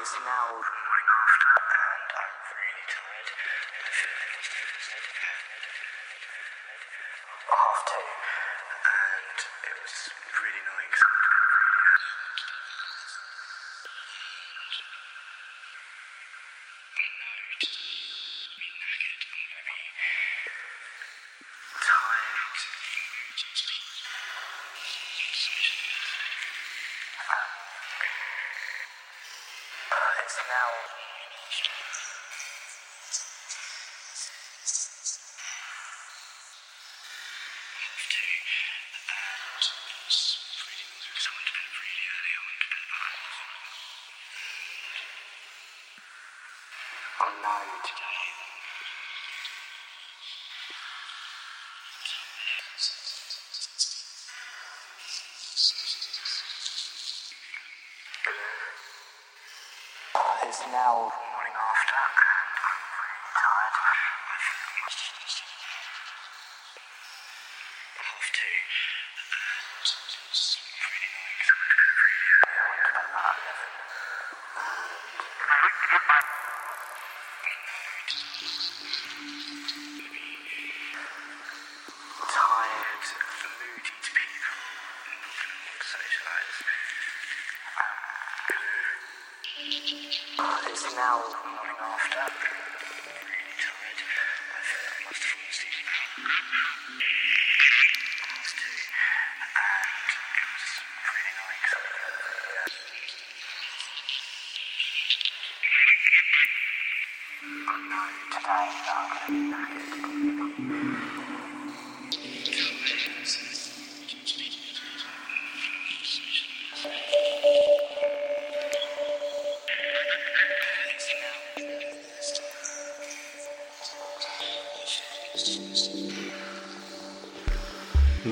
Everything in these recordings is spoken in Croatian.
It's now morning after, and I'm really tired. I feel like it's half two. and it was really annoying.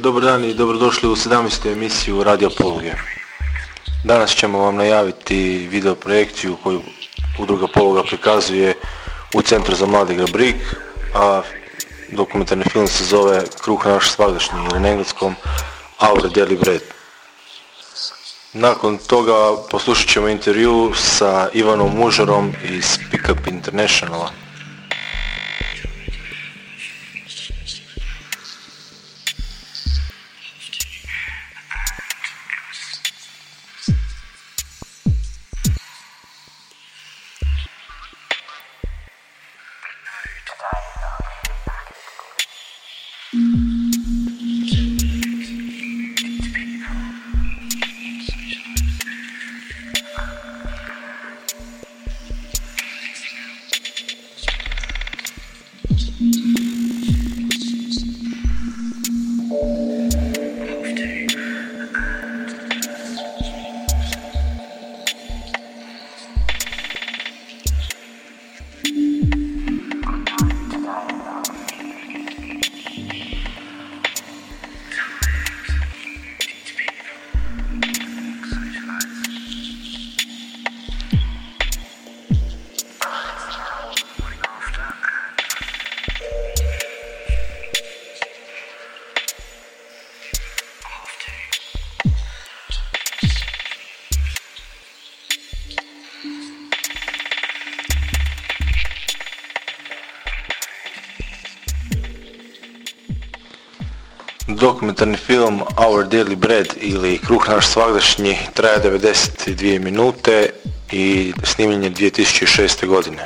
Dobar dan i dobrodošli u 17. emisiju Radio Poluge. Danas ćemo vam najaviti video projekciju koju udruga Poluga prikazuje u Centru za mlade Grabrik, a dokumentarni film se zove Kruh naš svagdašnji ili na engleskom Our Daily Bread. Nakon toga poslušat ćemo intervju sa Ivanom Mužarom iz Speak Up Internationala. Daily Bread ili Kruh naš svagdašnji traje 92 minute i snimljen je 2006. godine.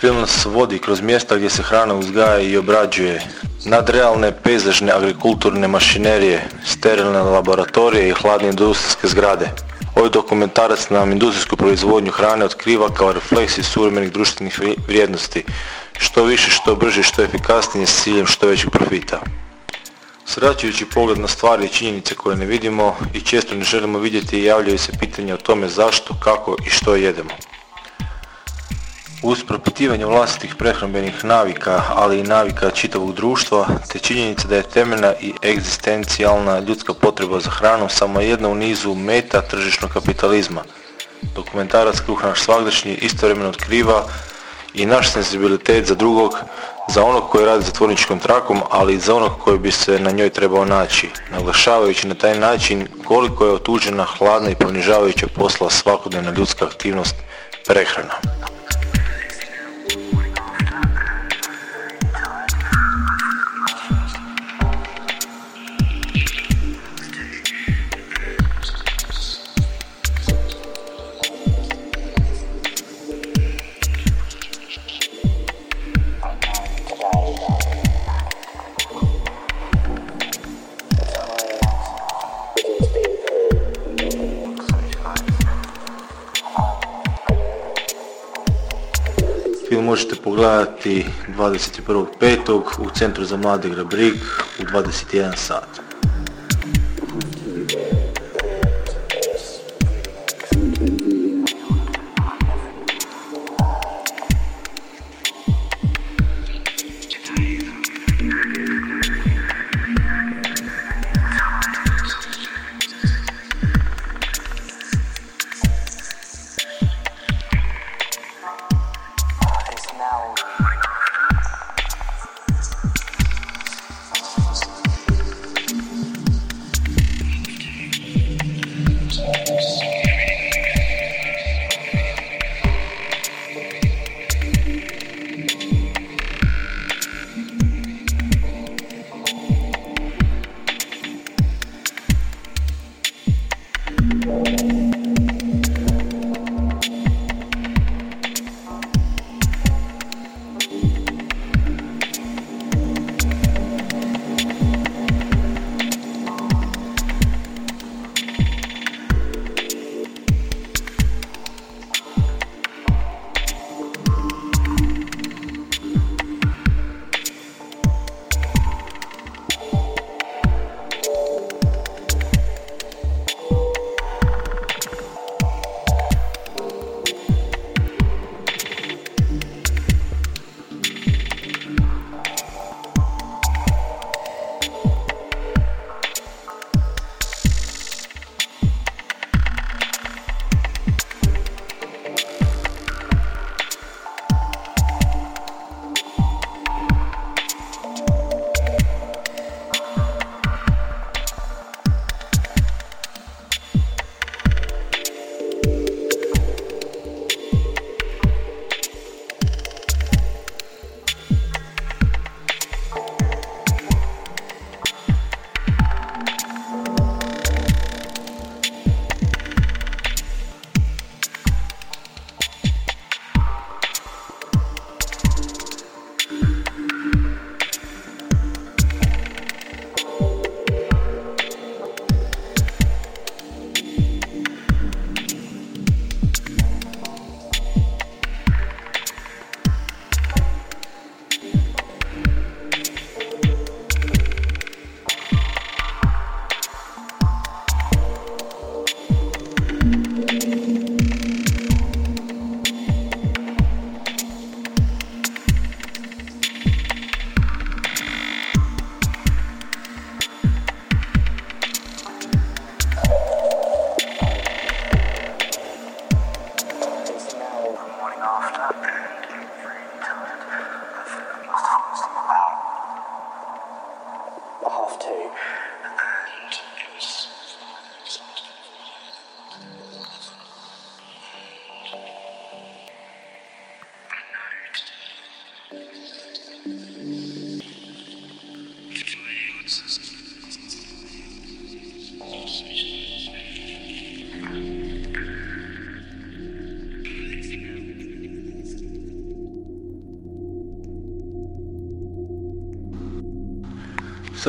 Film nas vodi kroz mjesta gdje se hrana uzgaja i obrađuje, nadrealne pejzažne agrikulturne mašinerije, sterilne laboratorije i hladne industrijske zgrade. Ovaj dokumentarac nam industrijsku proizvodnju hrane otkriva kao refleksiju suvremenih društvenih vri- vrijednosti, što više, što brže, što efikasnije s ciljem što većeg profita. Sraćujući pogled na stvari i činjenice koje ne vidimo i često ne želimo vidjeti javljaju se pitanja o tome zašto, kako i što jedemo. Uz propitivanje vlastitih prehrambenih navika, ali i navika čitavog društva, te činjenica da je temeljna i egzistencijalna ljudska potreba za hranom samo jedna u nizu meta tržišnog kapitalizma. Dokumentarac Kruh naš svagdašnji istovremeno otkriva i naš senzibilitet za drugog, za onog koji radi zatvorničkom trakom, ali i za onog koji bi se na njoj trebao naći, naglašavajući na taj način koliko je otuđena hladna i ponižavajuća posla svakodnevna ljudska aktivnost prehrana. Možete pogledati 21.5. u Centru za mlade Grabrik u 21 sat.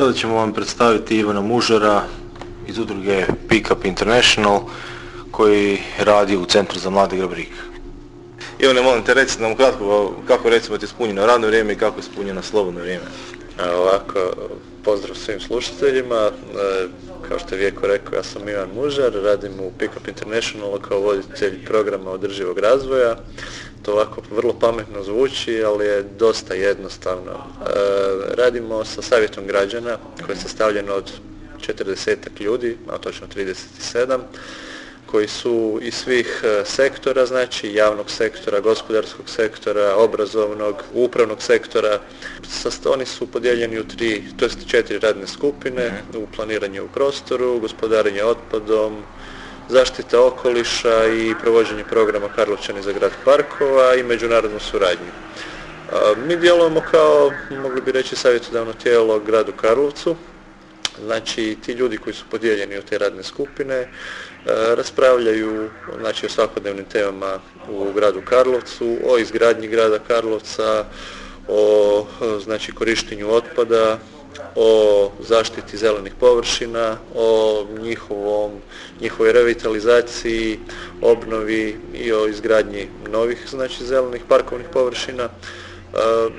Sada ćemo vam predstaviti Ivana Mužara iz udruge Pick Up International koji radi u Centru za mlade Grabrik. Ivane, molim te reci nam kratko kako recimo ti je ispunjeno radno vrijeme i kako je ispunjeno slobodno vrijeme. Evo ovako, pozdrav svim slušateljima. E, Kao što je Vijeko rekao, ja sam Ivan Mužar, radim u Pickup International kao voditelj programa održivog razvoja. To ovako vrlo pametno zvuči, ali je dosta jednostavno. E, Radimo sa savjetom građana koji je sastavljen od 40 ljudi, a točno 37, koji su iz svih e, sektora, znači javnog sektora, gospodarskog sektora, obrazovnog, upravnog sektora. Oni su podijeljeni u tri, to jest četiri radne skupine, u planiranje u prostoru, gospodarenje otpadom, zaštita okoliša i provođenje programa Karlovčani za grad parkova i međunarodnu suradnju. Mi djelujemo kao, mogli bi reći, savjetodavno tijelo gradu Karlovcu, Znači, ti ljudi koji su podijeljeni u te radne skupine e, raspravljaju znači, o svakodnevnim temama u gradu Karlovcu, o izgradnji grada Karlovca, o e, znači, korištenju otpada, o zaštiti zelenih površina, o njihovom, njihovoj revitalizaciji, obnovi i o izgradnji novih znači, zelenih parkovnih površina. E,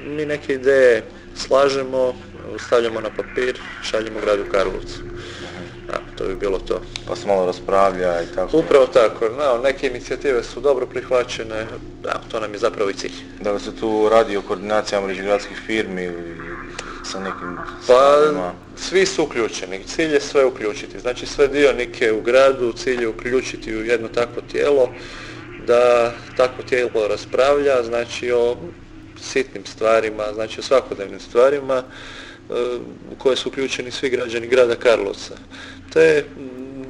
Mi neke ideje slažemo, stavljamo na papir, šaljemo gradu Karlovcu. Da, to bi bilo to. Pa se malo raspravlja i tako. Upravo tako, no, neke inicijative su dobro prihvaćene, da, to nam je zapravo i cilj. Da li se tu radi o koordinacijama među gradskih firmi ili sa nekim Pa, stvarima? svi su uključeni, cilj je sve uključiti, znači sve dionike u gradu, cilj je uključiti u jedno takvo tijelo, da takvo tijelo raspravlja, znači o sitnim stvarima, znači o svakodnevnim stvarima e, u koje su uključeni svi građani grada Karlovca. Te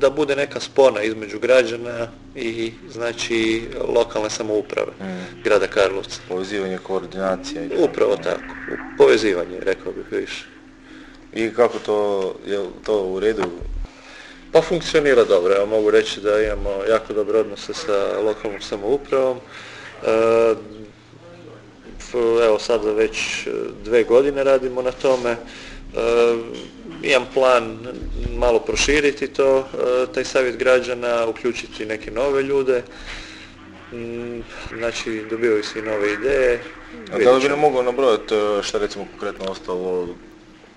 da bude neka spona između građana i znači lokalne samouprave grada Karlovca. Povezivanje, koordinacija i. Upravo tako, povezivanje, rekao bih više. I kako to, je to u redu? Pa funkcionira dobro, ja mogu reći da imamo jako dobre odnose sa lokalnom samoupravom. E, evo sada već e, dve godine radimo na tome. E, imam plan malo proširiti to, e, taj savjet građana, uključiti neke nove ljude. Mm, Znači, dobivaju se i nove ideje. A da li bi nam mogao nabrojati e, šta recimo konkretno ostalo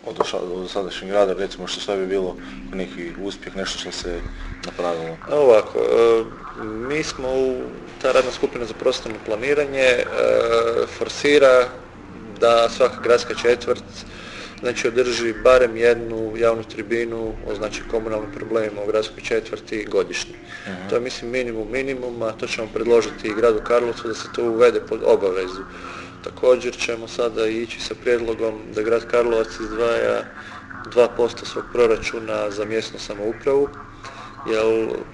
od, od, sadašnjeg rada, recimo što sve bi bilo neki uspjeh, nešto što se napravilo? Ovako, e, mi smo u, ta radna skupina za prostorno planiranje forsira da svaka gradska četvrt znači održi barem jednu javnu tribinu o znači komunalnim problemima u gradskoj četvrti godišnje. To je mislim minimum minimuma, to ćemo predložiti i gradu Karlovcu da se to uvede pod obavezu. Također ćemo sada ići sa prijedlogom da grad Karlovac izdvaja 2% svog proračuna za mjesnu samoupravu, jer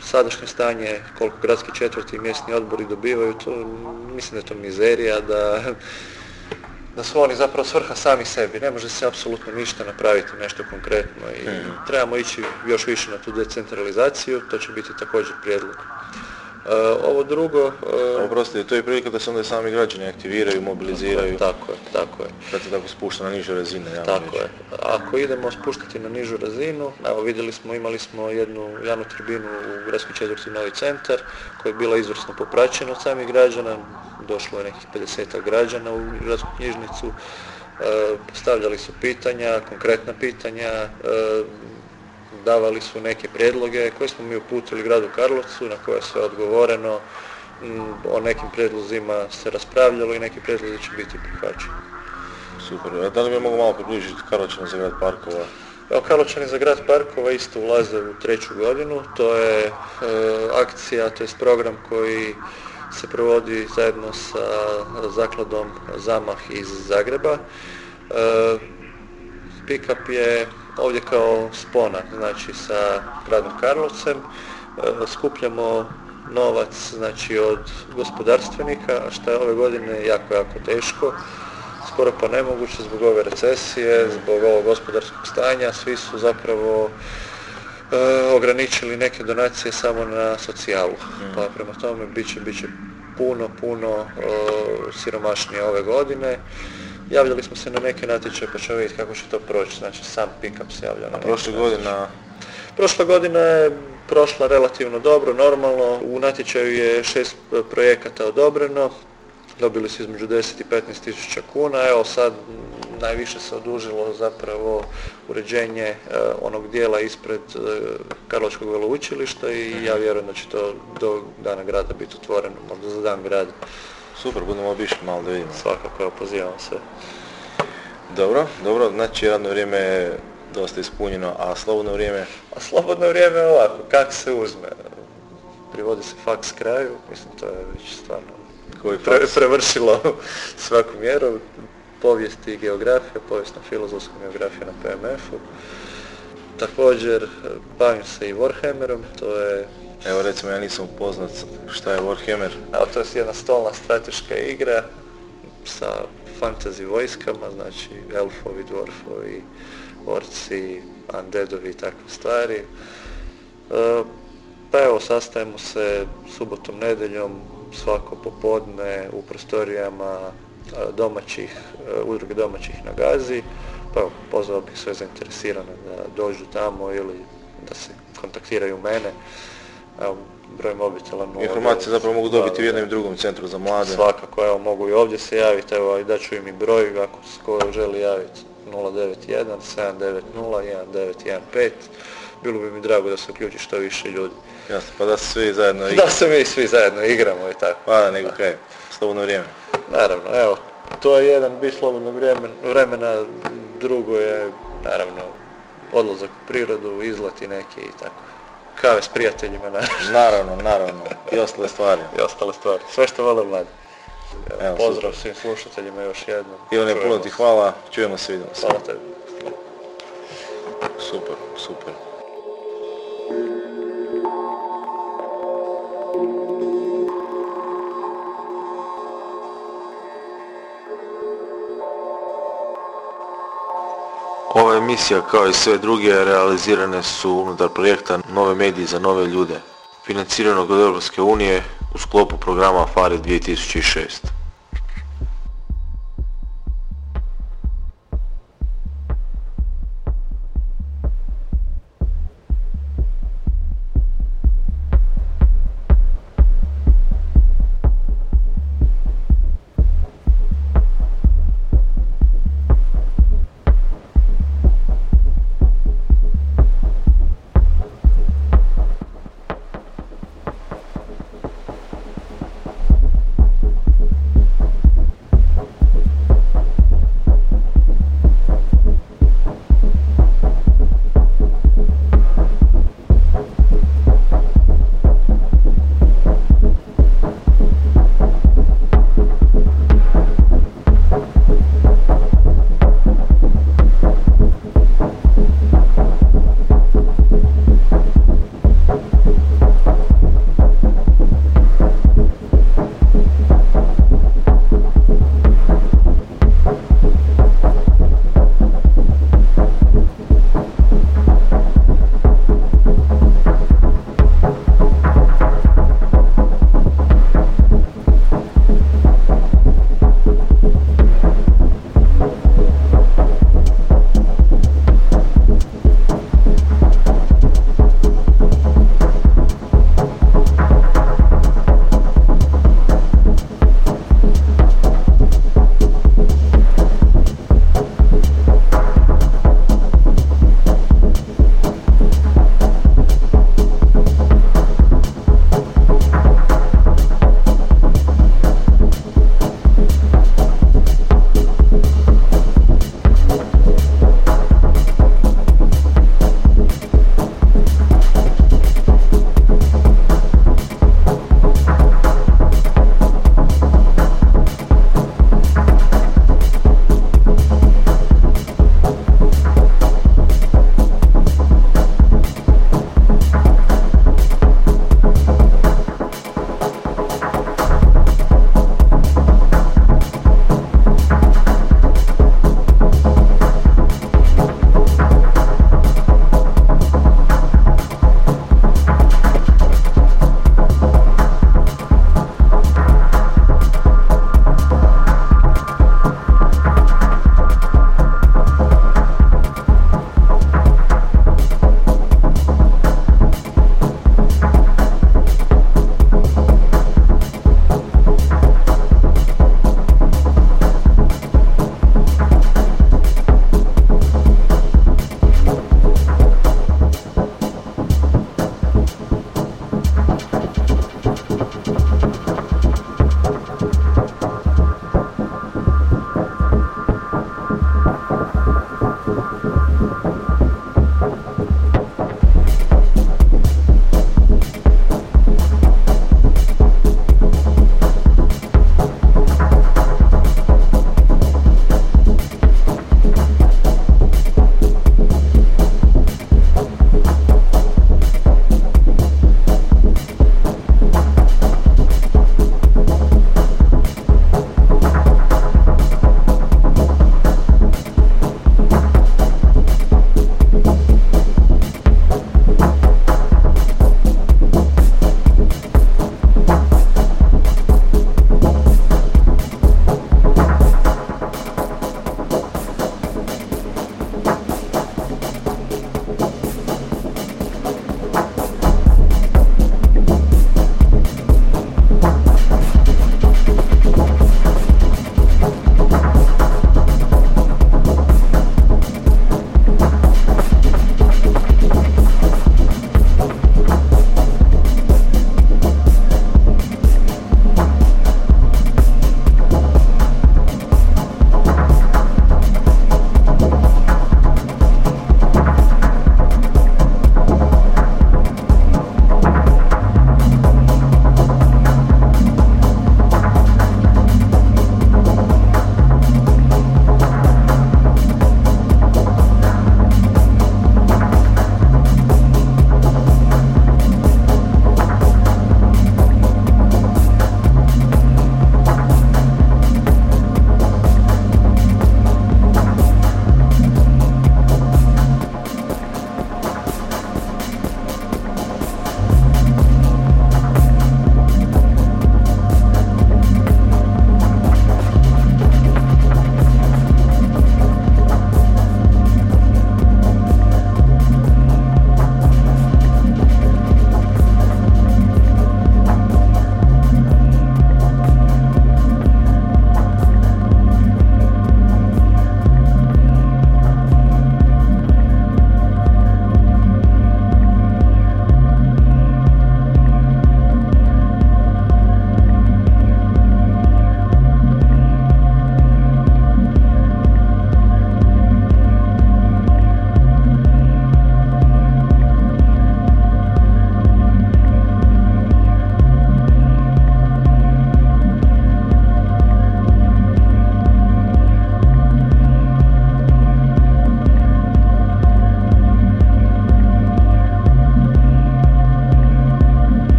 sadašnje stanje koliko gradski četvrti i mjesni odbori dobivaju, to mislim da je to mizerija, da, da su oni zapravo svrha sami sebi, ne može se apsolutno ništa napraviti nešto konkretno i trebamo ići još više na tu decentralizaciju, to će biti također prijedlog. E, ovo drugo, e, Oprostite, to je prilika da se onda sami građani aktiviraju, mobiliziraju, tako je, tako je. da se tako spušta na niže razine. ja Tako je. Ako idemo spuštati na nižu razinu, evo vidjeli smo, imali smo jednu javnu tribinu u gradskoj četvrti Novi centar koja je bila izvrsno popraćena od samih građana, došlo je nekih 50 građana u gradsku knjižnicu, e, postavljali su pitanja, konkretna pitanja, e, davali su neke prijedloge koje smo mi uputili gradu Karlovcu, na koje je sve odgovoreno, Mm, o nekim prijedlozima se raspravljalo i neki prijedlozi će biti prihvaćeni. Super. A da li bi mogu malo približiti Karločana za grad parkova? Evo Karlovčani za grad parkova isto ulaze u treću godinu, to je e, akcija, to je program koji se provodi zajedno sa zakladom Zamah iz Zagreba. E, Pickup je ovdje kao spona, znači sa gradom Karlovcem. E, skupljamo novac znači od gospodarstvenika, što je ove godine jako, jako teško skoro pa nemoguće zbog ove recesije, zbog ovog gospodarskog stanja, svi su zapravo ograničili neke donacije samo na socijalu. Pa prema tome bit će, bit će puno, puno e, siromašnije ove godine. Javljali smo se na neke natječaje pa ćemo vidjeti kako će to proći. Znači sam pick-up se javlja na Prošle godina Prošla godina je prošla relativno dobro, normalno. U natječaju je šest e, projekata odobreno. Dobili su između 10 i 15 tisuća kuna. Evo sad najviše se odužilo zapravo uređenje e, onog dijela ispred e, Karlovačkog veleučilišta i ja vjerujem da će to do dana grada biti otvoreno, možda za dan grada. super, budemo obišli malo da vidimo. Svakako, pozivam se. Dobro, dobro, znači radno vrijeme je dosta ispunjeno, a slobodno vrijeme, A slobodno vrijeme je ovako, kak se uzme. privodi se faks kraju, mislim to je već stvarno Koji pre- prevršilo svaku mjeru. Povijest i geografija, povijesna filozofska geografija na PMF-u. Također bavim se i Warhammerom, to je Evo recimo ja nisam upoznat šta je Warhammer. Evo, to je jedna stolna strateška igra sa fantasy vojskama, znači elfovi, dwarfovi, orci, undeadovi i takve stvari. E, pa evo, sastajemo se subotom, nedeljom, svako popodne u prostorijama domaćih, e, udruge domaćih na Gazi. Pa pozvao bih sve zainteresirane da dođu tamo ili da se kontaktiraju mene. Evo, broj mobitela 0. Informacije zapravo mogu dobiti u jednom i drugom centru za mlade. Svakako, evo mogu i ovdje se javiti, evo i daću im i broj ako se ko želi javiti 091 790 1915. Bilo bi mi drago da se uključi što više ljudi. Jasno, pa da se svi zajedno i... Da se mi svi zajedno igramo i tako. Da, nego kaj, slobodno vrijeme. Naravno, evo, to je jedan bit slobodnog vremena, drugo je, naravno, odlazak u prirodu, izleti neki i tako. Kave s prijateljima, naravno, Naravno, naravno. I ostale stvari. i ostale stvari. Sve što vole mladi. Evo, pozdrav svim slušateljima još jednom. Ivane, puno ti hvala. Čujemo se, vidimo se. Hvala tebi. Super, super. Emisija kao i sve druge realizirane su unutar projekta Nove mediji za nove ljude, financiranog od Europske unije u sklopu programa FARE 2006.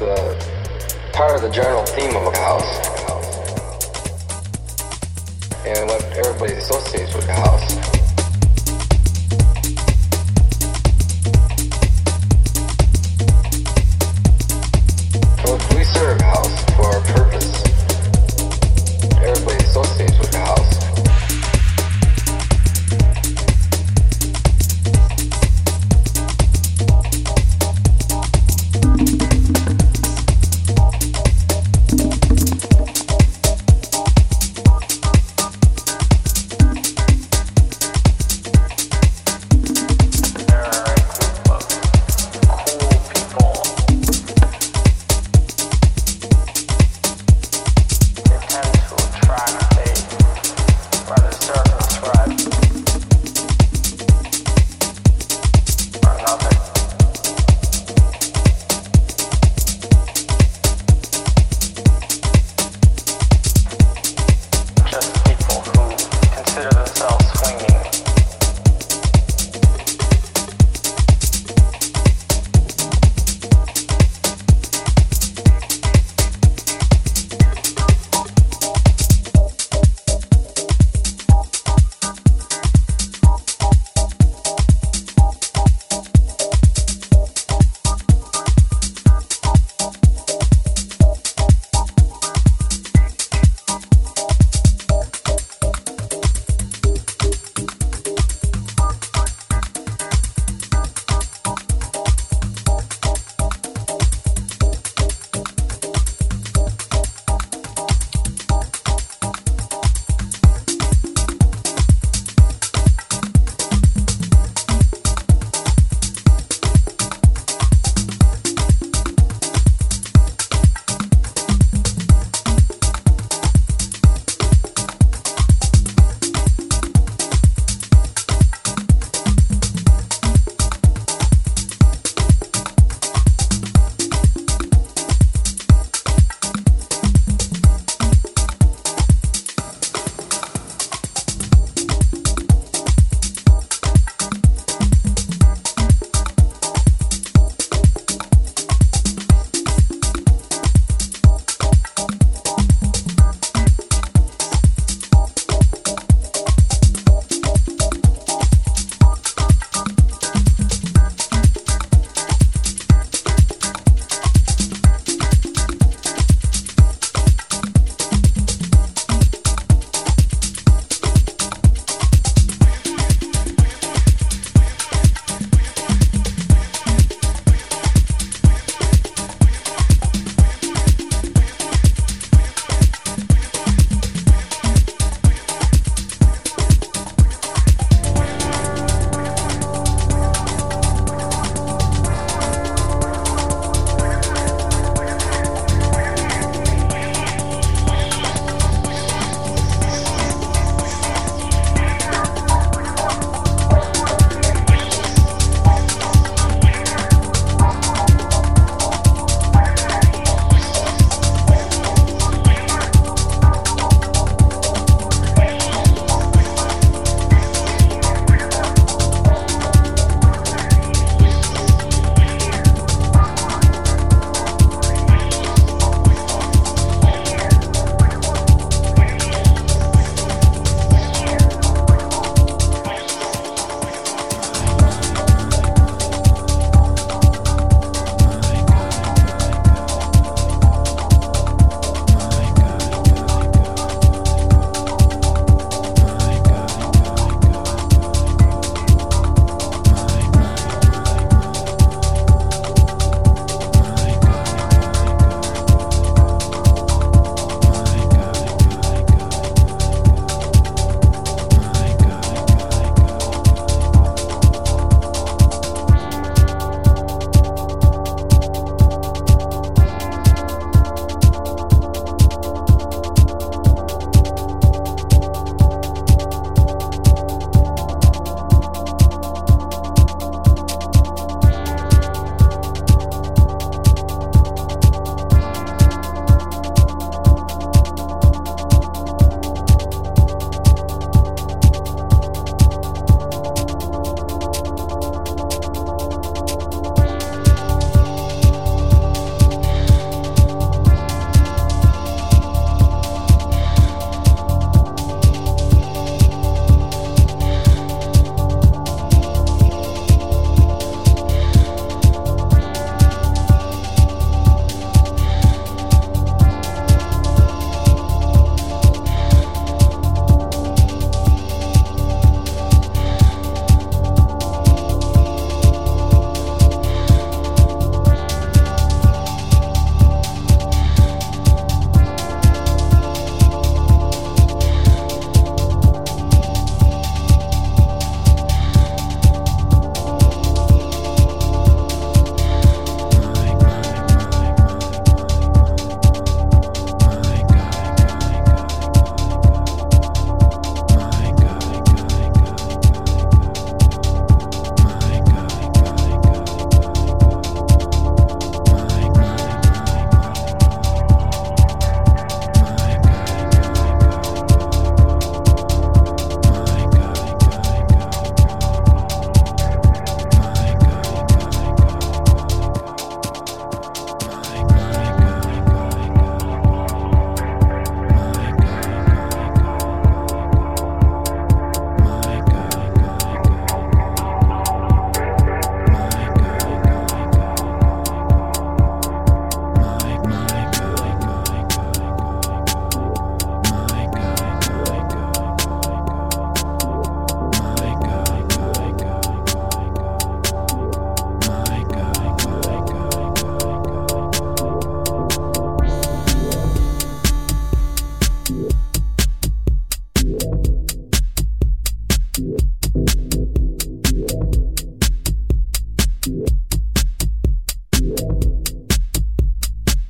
the part of the general theme of a house and what everybody associates with a house.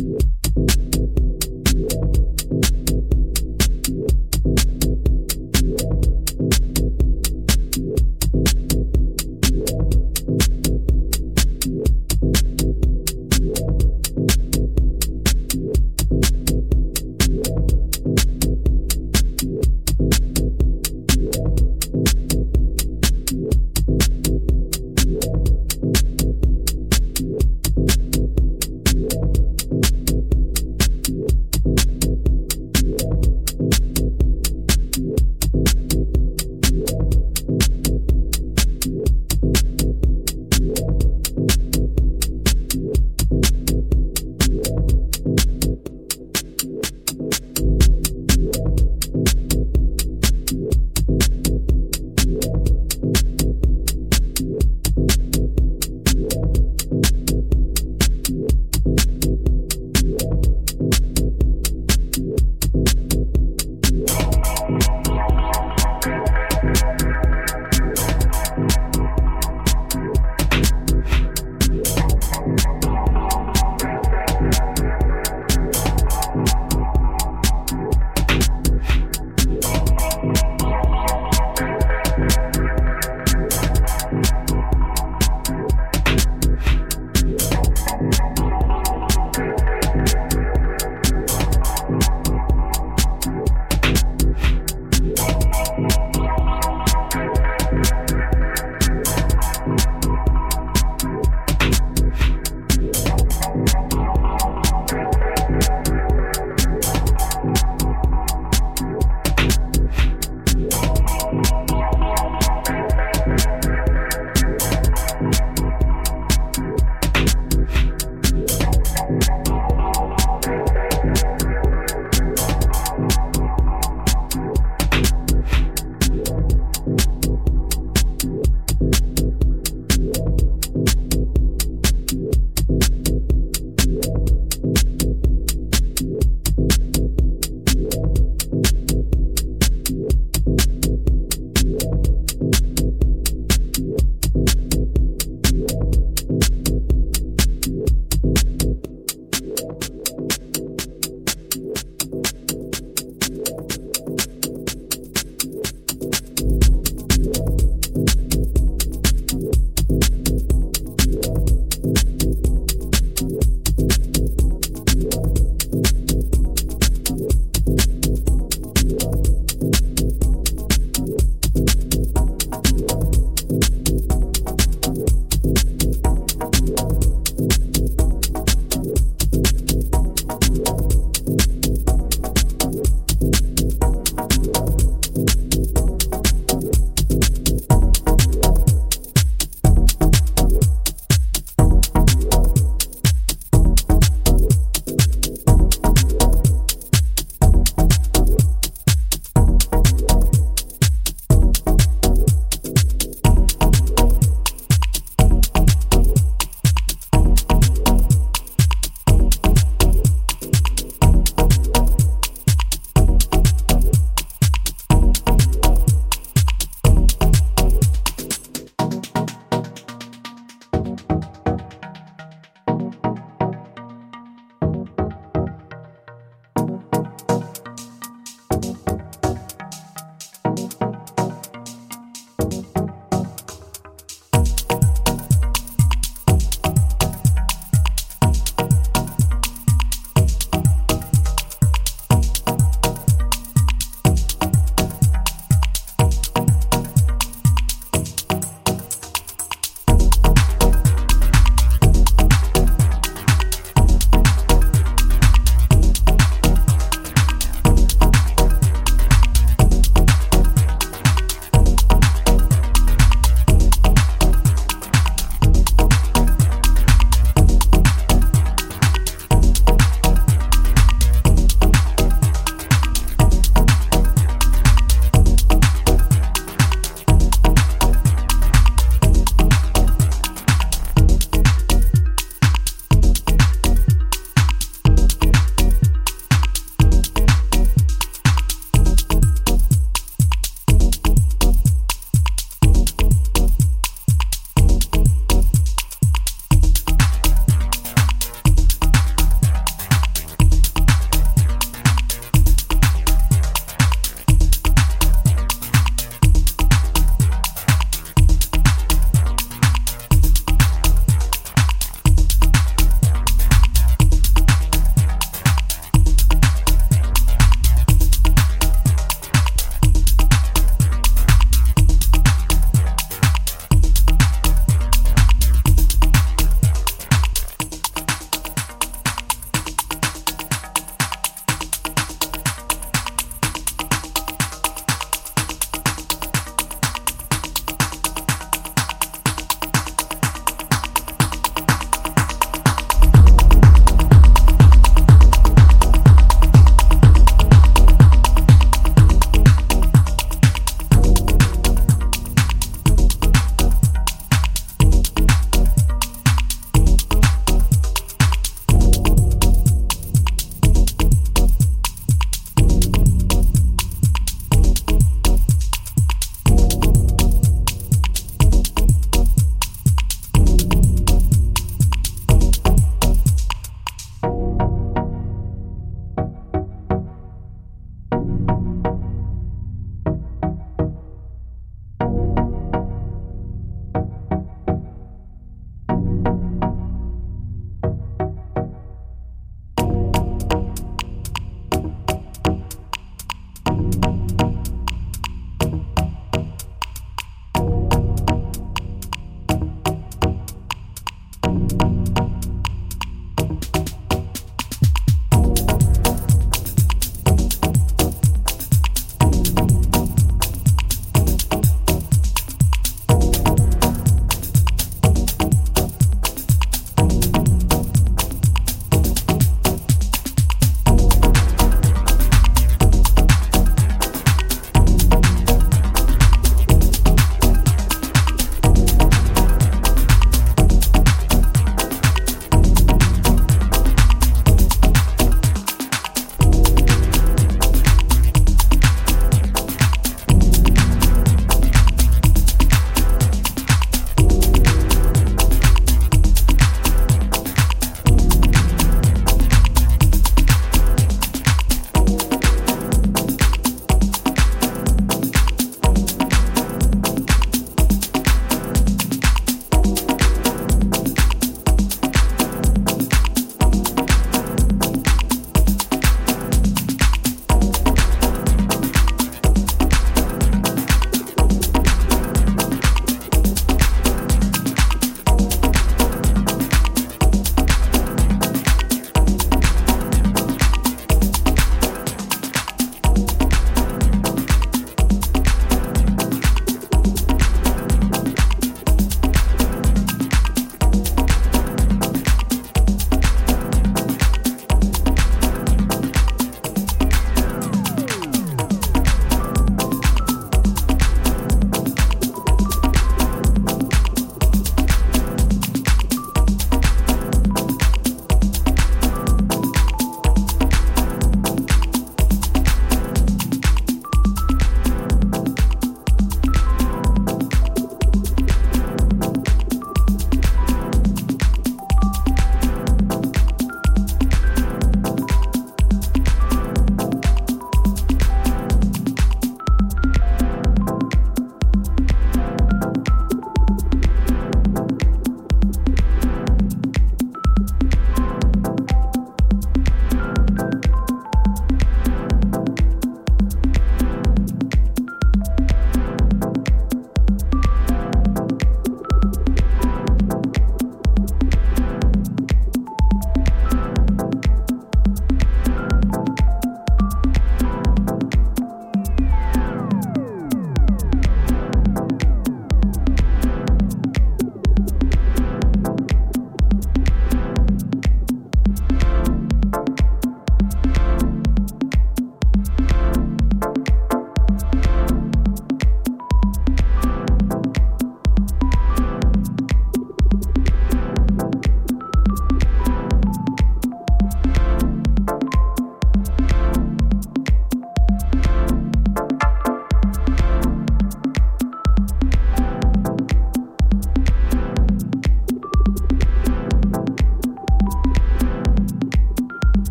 Yeah.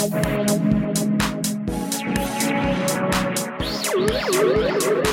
Thank you.